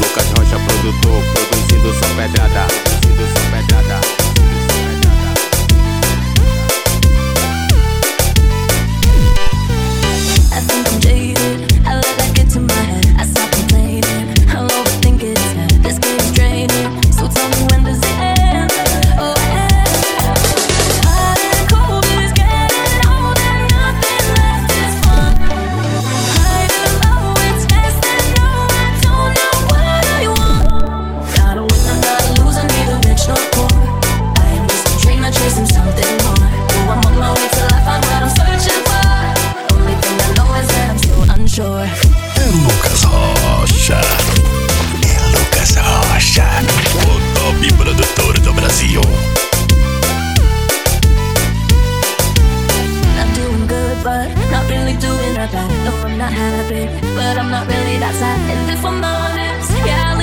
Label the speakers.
Speaker 1: Lucas Rocha, produtor, produzindo só pedrada.
Speaker 2: a bad. No, I'm not happy, but I'm not really that sad. And if I'm honest, yeah.